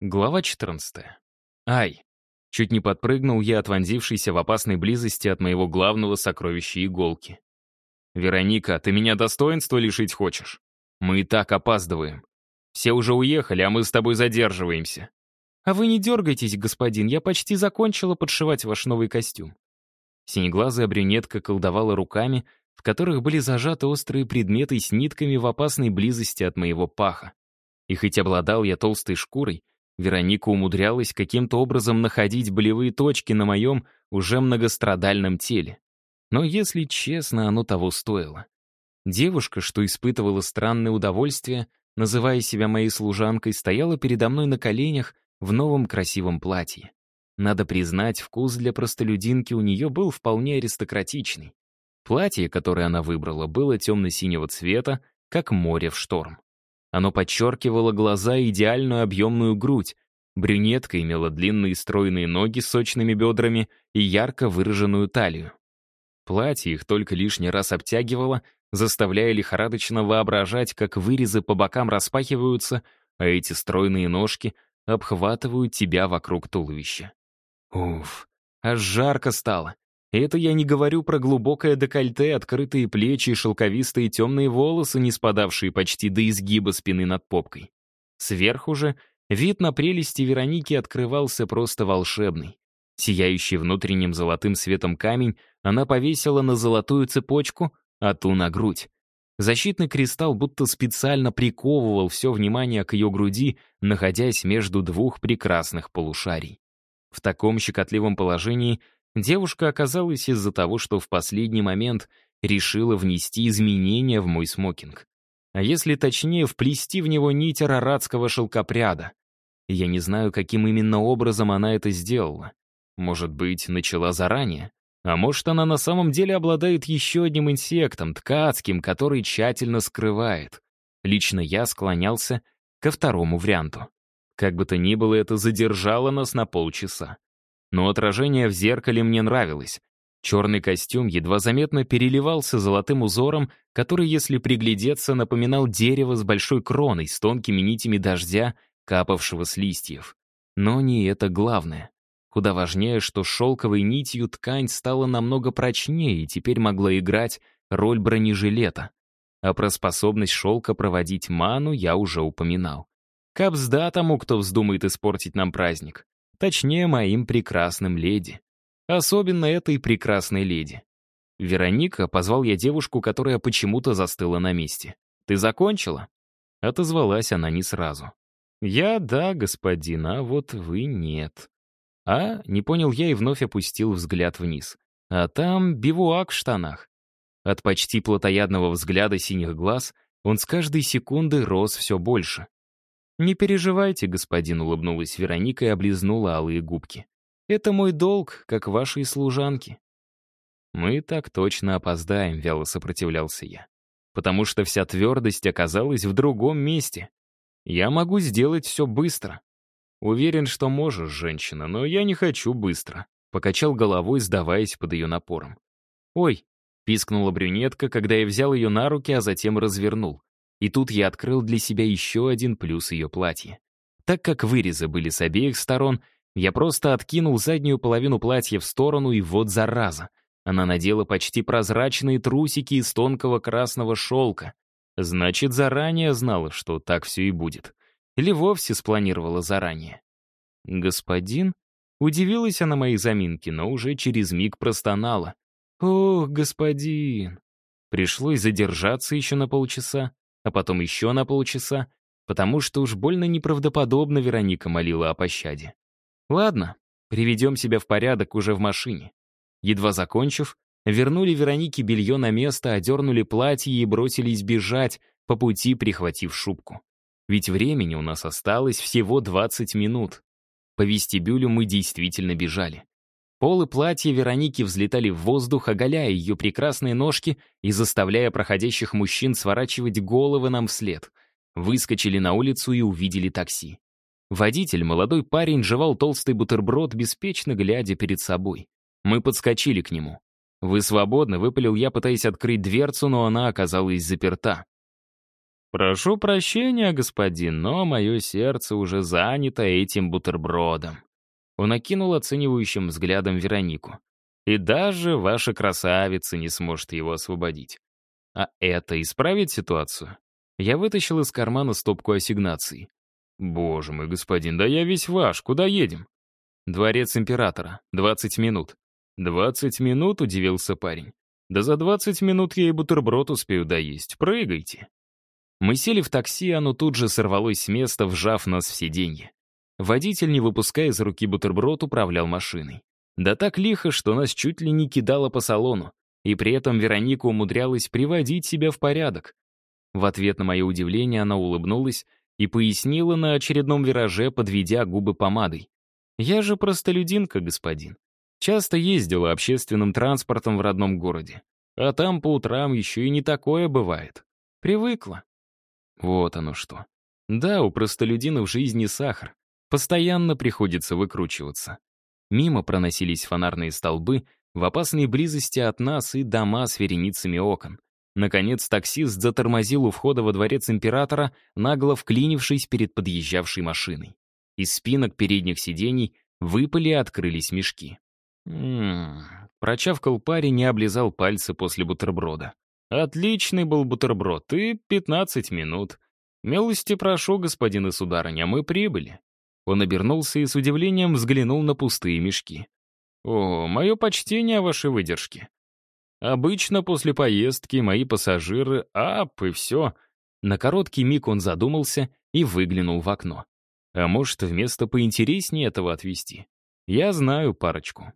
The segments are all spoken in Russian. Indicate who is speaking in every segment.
Speaker 1: Глава 14. Ай. Чуть не подпрыгнул я от вонзившейся в опасной близости от моего главного сокровища иголки. «Вероника, ты меня достоинства лишить хочешь? Мы и так опаздываем. Все уже уехали, а мы с тобой задерживаемся».
Speaker 2: «А вы не дергайтесь, господин, я почти закончила подшивать ваш новый костюм».
Speaker 1: Синеглазая брюнетка колдовала руками, в которых были зажаты острые предметы с нитками в опасной близости от моего паха. И хоть обладал я толстой шкурой, Вероника умудрялась каким-то образом находить болевые точки на моем уже многострадальном теле. Но, если честно, оно того стоило. Девушка, что испытывала странное удовольствие, называя себя моей служанкой, стояла передо мной на коленях в новом красивом платье. Надо признать, вкус для простолюдинки у нее был вполне аристократичный. Платье, которое она выбрала, было темно-синего цвета, как море в шторм. Оно подчеркивало глаза и идеальную объемную грудь. Брюнетка имела длинные стройные ноги с сочными бедрами и ярко выраженную талию. Платье их только лишний раз обтягивало, заставляя лихорадочно воображать, как вырезы по бокам распахиваются, а эти стройные ножки обхватывают тебя вокруг туловища. Уф, аж жарко стало. Это я не говорю про глубокое декольте, открытые плечи и шелковистые темные волосы, не спадавшие почти до изгиба спины над попкой. Сверху же вид на прелести Вероники открывался просто волшебный. Сияющий внутренним золотым светом камень она повесила на золотую цепочку, а ту на грудь. Защитный кристалл будто специально приковывал все внимание к ее груди, находясь между двух прекрасных полушарий. В таком щекотливом положении — Девушка оказалась из-за того, что в последний момент решила внести изменения в мой смокинг. А если точнее, вплести в него нить араратского шелкопряда. Я не знаю, каким именно образом она это сделала. Может быть, начала заранее? А может, она на самом деле обладает еще одним инсектом, ткацким, который тщательно скрывает. Лично я склонялся ко второму варианту. Как бы то ни было, это задержало нас на полчаса. Но отражение в зеркале мне нравилось. Черный костюм едва заметно переливался золотым узором, который, если приглядеться, напоминал дерево с большой кроной, с тонкими нитями дождя, капавшего с листьев. Но не это главное. Куда важнее, что шелковой нитью ткань стала намного прочнее и теперь могла играть роль бронежилета. А про способность шелка проводить ману я уже упоминал. Капсда тому, кто вздумает испортить нам праздник. Точнее, моим прекрасным леди. Особенно этой прекрасной леди. «Вероника», — позвал я девушку, которая почему-то застыла на месте. «Ты закончила?» Отозвалась она не сразу. «Я — да, господин, а вот вы — нет». «А?» — не понял я и вновь опустил взгляд вниз. «А там бивуак в штанах». От почти плотоядного взгляда синих глаз он с каждой секунды рос все больше. «Не переживайте, господин», — улыбнулась Вероника и облизнула алые губки. «Это мой долг, как вашей служанки». «Мы так точно опоздаем», — вяло сопротивлялся я. «Потому что вся твердость оказалась в другом месте. Я могу сделать все быстро». «Уверен, что можешь, женщина, но я не хочу быстро», — покачал головой, сдаваясь под ее напором. «Ой», — пискнула брюнетка, когда я взял ее на руки, а затем развернул. И тут я открыл для себя еще один плюс ее платья. Так как вырезы были с обеих сторон, я просто откинул заднюю половину платья в сторону, и вот зараза. Она надела почти прозрачные трусики из тонкого красного шелка. Значит, заранее знала, что так все и будет. Или вовсе спланировала заранее. «Господин?» Удивилась она моей заминке, но уже через миг простонала. «Ох, господин!» Пришлось задержаться еще на полчаса, а потом еще на полчаса, потому что уж больно неправдоподобно Вероника молила о пощаде. Ладно, приведем себя в порядок уже в машине. Едва закончив, вернули Веронике белье на место, одернули платье и бросились бежать, по пути прихватив шубку. Ведь времени у нас осталось всего 20 минут. По вестибюлю мы действительно бежали. Полы платья Вероники взлетали в воздух, оголяя ее прекрасные ножки и заставляя проходящих мужчин сворачивать головы нам вслед. Выскочили на улицу и увидели такси. Водитель, молодой парень, жевал толстый бутерброд, беспечно глядя перед собой. Мы подскочили к нему. «Вы свободны», — выпалил я, пытаясь открыть дверцу, но она оказалась заперта. «Прошу прощения, господин, но мое сердце уже занято этим бутербродом». Он окинул оценивающим взглядом Веронику. «И даже ваша красавица не сможет его освободить. А это исправит ситуацию?» Я вытащил из кармана стопку ассигнаций. «Боже мой, господин, да я весь ваш, куда едем?» «Дворец императора, 20 минут». «Двадцать минут?» — удивился парень. «Да за двадцать минут я и бутерброд успею доесть. Прыгайте». Мы сели в такси, оно тут же сорвалось с места, вжав нас в сиденье. Водитель, не выпуская из руки бутерброд, управлял машиной. Да так лихо, что нас чуть ли не кидало по салону, и при этом Вероника умудрялась приводить себя в порядок. В ответ на мое удивление она улыбнулась и пояснила на очередном вираже, подведя губы помадой. «Я же простолюдинка, господин. Часто ездила общественным транспортом в родном городе. А там по утрам еще и не такое бывает. Привыкла. Вот оно что. Да, у простолюдинов жизни сахар. Постоянно приходится выкручиваться. Мимо проносились фонарные столбы, в опасной близости от нас и дома с вереницами окон. Наконец таксист затормозил у входа во дворец императора, нагло вклинившись перед подъезжавшей машиной. Из спинок передних сидений выпали и открылись мешки. «М-м-м», прочавкал парень и облизал пальцы после бутерброда. Отличный был бутерброд, и 15 минут. Милости прошу, господин и сударыня, мы прибыли. Он обернулся и с удивлением взглянул на пустые мешки. О, мое почтение о вашей выдержке. Обычно после поездки мои пассажиры ап и все. На короткий миг он задумался и выглянул в окно. А может, вместо поинтереснее этого отвезти? Я знаю парочку.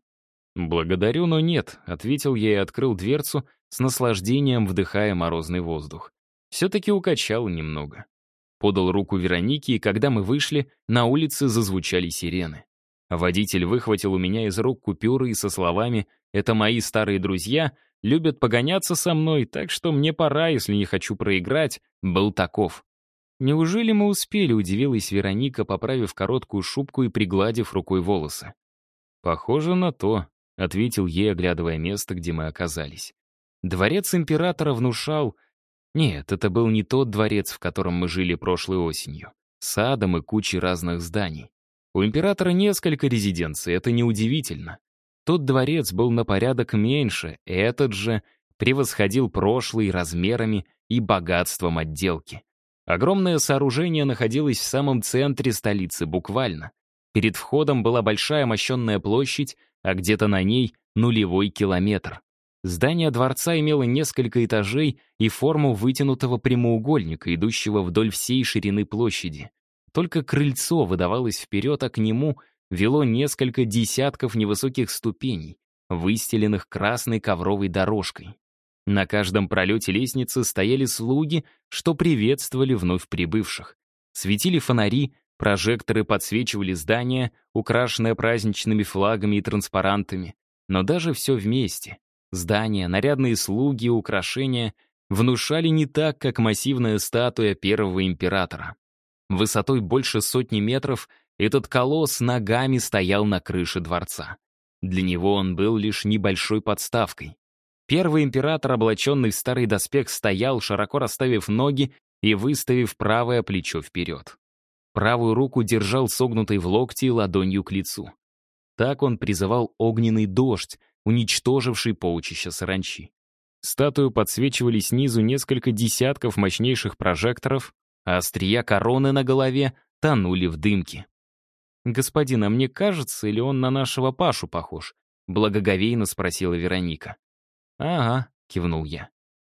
Speaker 1: «Благодарю, но нет», — ответил я и открыл дверцу, с наслаждением вдыхая морозный воздух. Все-таки укачал немного. Подал руку Веронике, и когда мы вышли, на улице зазвучали сирены. Водитель выхватил у меня из рук купюры и со словами «Это мои старые друзья, любят погоняться со мной, так что мне пора, если не хочу проиграть», был таков. «Неужели мы успели?» — удивилась Вероника, поправив короткую шубку и пригладив рукой волосы. «Похоже на то», — ответил ей, оглядывая место, где мы оказались. Дворец императора внушал... Нет, это был не тот дворец, в котором мы жили прошлой осенью. Садом и кучей разных зданий. У императора несколько резиденций, это неудивительно. Тот дворец был на порядок меньше, этот же превосходил прошлый размерами и богатством отделки. Огромное сооружение находилось в самом центре столицы, буквально. Перед входом была большая мощенная площадь, а где-то на ней нулевой километр. Здание дворца имело несколько этажей и форму вытянутого прямоугольника, идущего вдоль всей ширины площади. Только крыльцо выдавалось вперед, а к нему вело несколько десятков невысоких ступеней, выстеленных красной ковровой дорожкой. На каждом пролете лестницы стояли слуги, что приветствовали вновь прибывших. Светили фонари, прожекторы подсвечивали здание, украшенное праздничными флагами и транспарантами. Но даже все вместе Здания, нарядные слуги украшения внушали не так, как массивная статуя первого императора. Высотой больше сотни метров этот колосс ногами стоял на крыше дворца. Для него он был лишь небольшой подставкой. Первый император, облаченный в старый доспех, стоял, широко расставив ноги и выставив правое плечо вперед. Правую руку держал согнутой в локте и ладонью к лицу. Так он призывал огненный дождь, уничтоживший полчища саранчи. Статую подсвечивали снизу несколько десятков мощнейших прожекторов, а острия короны на голове тонули в дымке. «Господин, а мне кажется, или он на нашего Пашу похож?» — благоговейно спросила Вероника. «Ага», — кивнул я.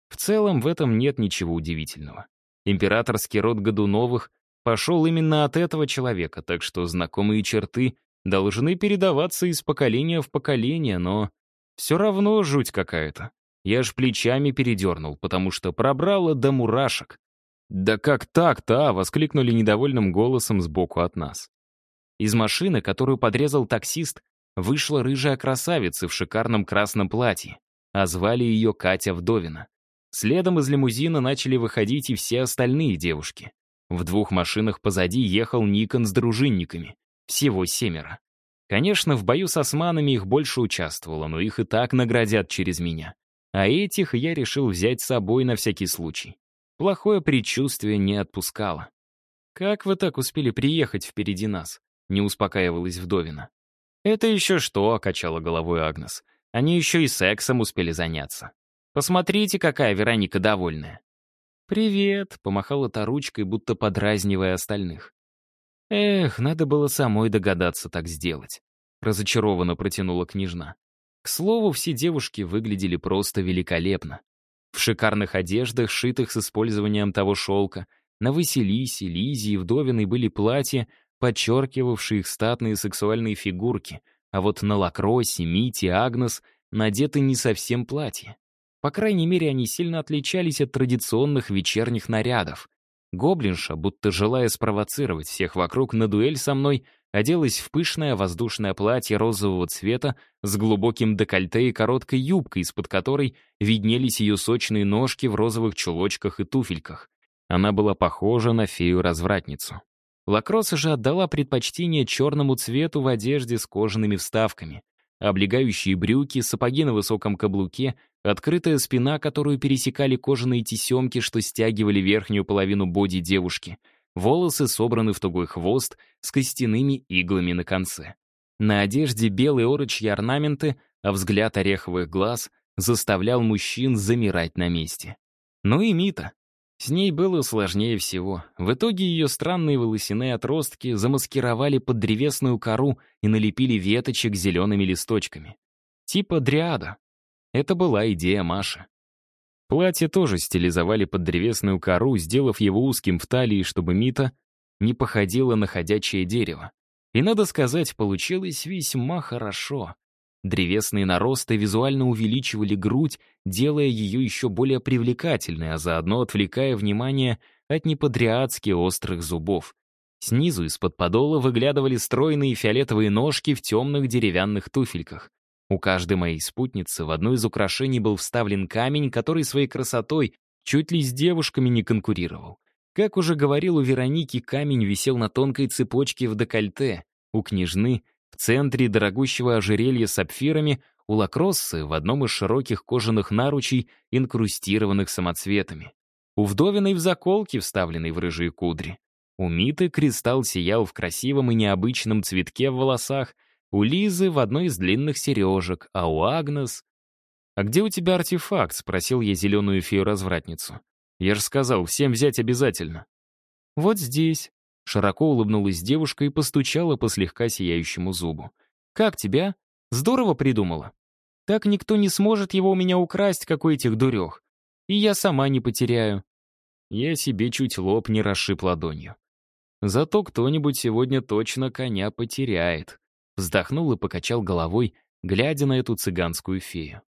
Speaker 1: «В целом в этом нет ничего удивительного. Императорский род Годуновых пошел именно от этого человека, так что знакомые черты должны передаваться из поколения в поколение, но все равно жуть какая-то. Я аж плечами передернул, потому что пробрало до мурашек. «Да как так-то?» а?» — воскликнули недовольным голосом сбоку от нас. Из машины, которую подрезал таксист, вышла рыжая красавица в шикарном красном платье, а звали ее Катя Вдовина. Следом из лимузина начали выходить и все остальные девушки. В двух машинах позади ехал Никон с дружинниками. Всего семеро. Конечно, в бою с османами их больше участвовало, но их и так наградят через меня. А этих я решил взять с собой на всякий случай. плохое предчувствие не отпускало. «Как вы так успели приехать впереди нас?» — не успокаивалась вдовина. «Это еще что?» — качала головой Агнес. «Они еще и сексом успели заняться. Посмотрите, какая Вероника довольная». «Привет», — помахала та ручкой, будто подразнивая остальных. «Эх, надо было самой догадаться так сделать», — разочарованно протянула княжна. К слову, все девушки выглядели просто великолепно. В шикарных одеждах, шитых с использованием того шелка, на Василисе, Лизе и Вдовиной были платья, подчеркивавшие их статные сексуальные фигурки, а вот на Лакросе, Мите Агнес надеты не совсем платья. По крайней мере, они сильно отличались от традиционных вечерних нарядов. Гоблинша, будто желая спровоцировать всех вокруг на дуэль со мной, оделась в пышное воздушное платье розового цвета с глубоким декольте и короткой юбкой, из-под которой виднелись ее сочные ножки в розовых чулочках и туфельках. Она была похожа на фею-развратницу. Лакроса же отдала предпочтение черному цвету в одежде с кожаными вставками. Облегающие брюки, сапоги на высоком каблуке, открытая спина, которую пересекали кожаные тесемки, что стягивали верхнюю половину боди девушки — Волосы собраны в тугой хвост с костяными иглами на конце. На одежде белые орочьи орнаменты, а взгляд ореховых глаз заставлял мужчин замирать на месте. Ну и Мита. С ней было сложнее всего. В итоге ее странные волосяные отростки замаскировали под древесную кору и налепили веточек зелеными листочками. Типа дриада. Это была идея Маши. Платье тоже стилизовали под древесную кору, сделав его узким в талии, чтобы Мита не походила на ходячее дерево. И, надо сказать, получилось весьма хорошо. Древесные наросты визуально увеличивали грудь, делая ее еще более привлекательной, а заодно отвлекая внимание от неподриадски острых зубов. Снизу из-под подола выглядывали стройные фиолетовые ножки в темных деревянных туфельках. У каждой моей спутницы в одно из украшений был вставлен камень, который своей красотой чуть ли с девушками не конкурировал. Как уже говорил у Вероники, камень висел на тонкой цепочке в декольте. У княжны в центре дорогущего ожерелья с сапфирами, у лакроссы в одном из широких кожаных наручей, инкрустированных самоцветами. У вдовиной в заколке, вставленной в рыжие кудри. У Миты кристалл сиял в красивом и необычном цветке в волосах — у Лизы в одной из длинных сережек, а у Агнес... «А где у тебя артефакт?» — спросил я зеленую фею-развратницу. «Я же сказал, всем взять обязательно». «Вот здесь». Широко улыбнулась девушка и постучала по слегка сияющему зубу. «Как тебя? Здорово придумала. Так никто не сможет его у меня украсть, как у этих дурех. И я сама не потеряю». Я себе чуть лоб не расшиб ладонью. Зато кто-нибудь сегодня точно коня потеряет вздохнул и покачал головой, глядя на эту цыганскую фею.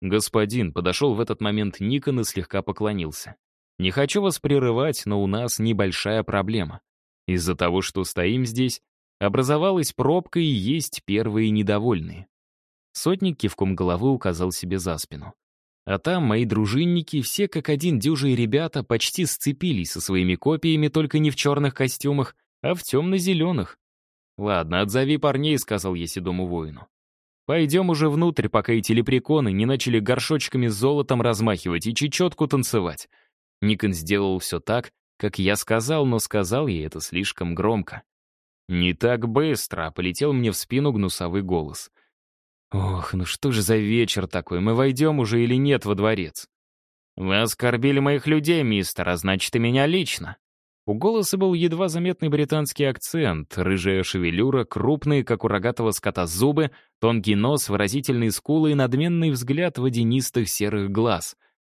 Speaker 1: Господин подошел в этот момент Никон и слегка поклонился. «Не хочу вас прерывать, но у нас небольшая проблема. Из-за того, что стоим здесь, образовалась пробка и есть первые недовольные». Сотник кивком головы указал себе за спину. А там мои дружинники, все как один дюжие ребята, почти сцепились со своими копиями, только не в черных костюмах, а в темно-зеленых. «Ладно, отзови парней», — сказал я седому воину. «Пойдем уже внутрь, пока эти лепреконы не начали горшочками с золотом размахивать и чечетку танцевать». Никон сделал все так, как я сказал, но сказал ей это слишком громко. «Не так быстро», — полетел мне в спину гнусовый голос. «Ох, ну что же за вечер такой? Мы войдем уже или нет во дворец?» «Вы оскорбили моих людей, мистер, а значит, и меня лично. У голоса был едва заметный британский акцент, рыжая шевелюра, крупные, как у рогатого скота, зубы, тонкий нос, выразительные скулы и надменный взгляд водянистых серых глаз.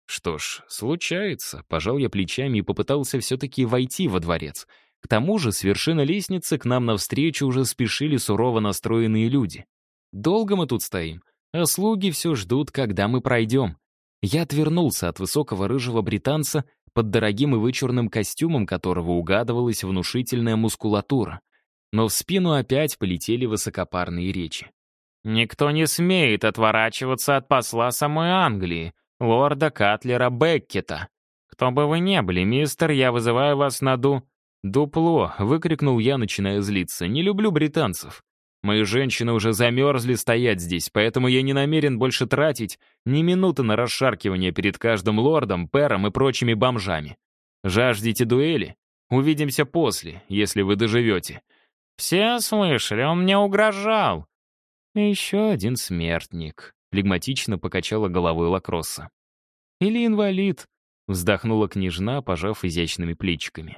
Speaker 1: Что ж, случается. Пожал я плечами и попытался все-таки войти во дворец. К тому же с вершины лестницы к нам навстречу уже спешили сурово настроенные люди. Долго мы тут стоим, а слуги все ждут, когда мы пройдем. Я отвернулся от высокого рыжего британца под дорогим и вычурным костюмом которого угадывалась внушительная мускулатура. Но в спину опять полетели высокопарные речи. «Никто не смеет отворачиваться от посла самой Англии, лорда Катлера Беккета. Кто бы вы ни были, мистер, я вызываю вас на ду...» «Дупло!» — выкрикнул я, начиная злиться. «Не люблю британцев. Мои женщины уже замерзли стоять здесь, поэтому я не намерен больше тратить ни минуты на расшаркивание перед каждым лордом, пером и прочими бомжами. Жаждете дуэли? Увидимся после, если вы доживете. Все слышали, он мне угрожал. еще один смертник. Флегматично покачала головой Лакросса. Или инвалид, вздохнула княжна, пожав изящными плечиками.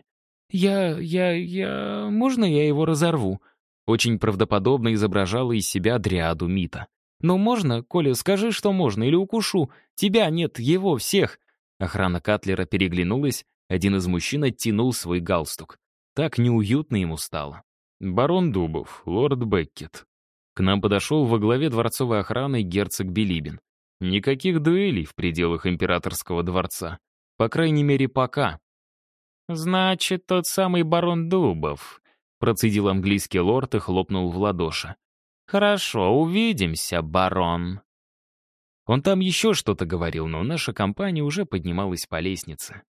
Speaker 1: «Я... я... я... можно я его разорву?» Очень правдоподобно изображала из себя дриаду Мита. «Ну можно, Коля, скажи, что можно, или укушу. Тебя нет, его, всех!» Охрана Катлера переглянулась, один из мужчин оттянул свой галстук. Так неуютно ему стало. «Барон Дубов, лорд Беккет». К нам подошел во главе дворцовой охраны герцог Билибин. Никаких дуэлей в пределах императорского дворца. По крайней мере, пока. «Значит, тот самый барон Дубов», Процедил английский лорд и хлопнул в ладоши. «Хорошо, увидимся, барон». Он там еще что-то говорил, но наша компания уже поднималась по лестнице.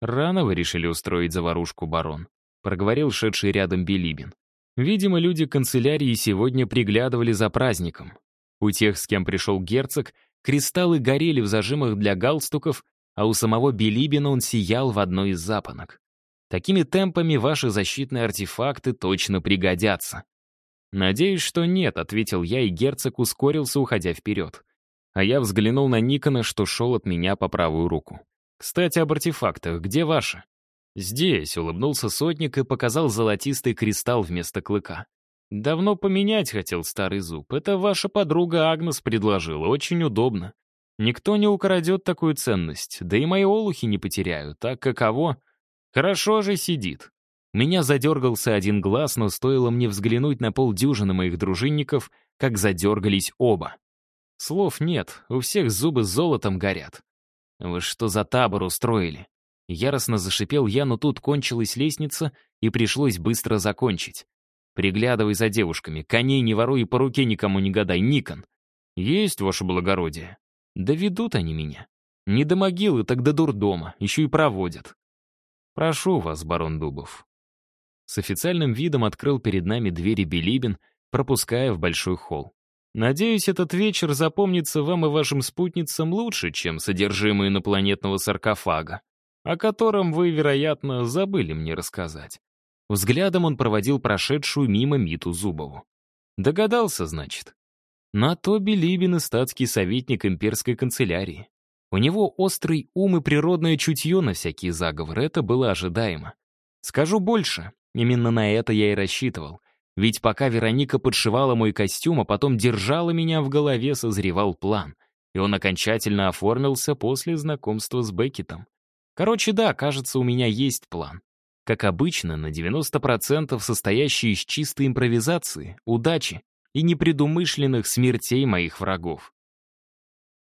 Speaker 1: «Рано вы решили устроить заварушку, барон», — проговорил шедший рядом Билибин. Видимо, люди канцелярии сегодня приглядывали за праздником. У тех, с кем пришел герцог, кристаллы горели в зажимах для галстуков, а у самого Билибина он сиял в одной из запонок. Такими темпами ваши защитные артефакты точно пригодятся. «Надеюсь, что нет», — ответил я, и герцог ускорился, уходя вперед. А я взглянул на Никона, что шел от меня по правую руку. «Кстати, об артефактах. Где ваши?» «Здесь», — улыбнулся сотник и показал золотистый кристалл вместо клыка. «Давно поменять хотел старый зуб. Это ваша подруга Агнес предложила. Очень удобно. Никто не украдет такую ценность, да и мои олухи не потеряю. Так каково?» Хорошо же сидит. Меня задергался один глаз, но стоило мне взглянуть на полдюжины моих дружинников, как задергались оба. Слов нет, у всех зубы золотом горят. Вы что за табор устроили? Яростно зашипел я, но тут кончилась лестница, и пришлось быстро закончить. Приглядывай за девушками, коней не воруй и по руке никому не гадай, Никон. Есть, ваше благородие. Доведут они меня. Не до могилы, так до дурдома, еще и проводят. «Прошу вас, барон Дубов». С официальным видом открыл перед нами двери Билибин, пропуская в большой холл. «Надеюсь, этот вечер запомнится вам и вашим спутницам лучше, чем содержимое инопланетного саркофага, о котором вы, вероятно, забыли мне рассказать». Взглядом он проводил прошедшую мимо Миту Зубову. Догадался, значит. На то Билибин и статский советник имперской канцелярии. У него острый ум и природное чутье на всякие заговоры, это было ожидаемо. Скажу больше, именно на это я и рассчитывал. Ведь пока Вероника подшивала мой костюм, а потом держала меня в голове, созревал план. И он окончательно оформился после знакомства с Беккетом. Короче, да, кажется, у меня есть план. Как обычно, на 90% состоящий из чистой импровизации, удачи и непредумышленных смертей моих врагов.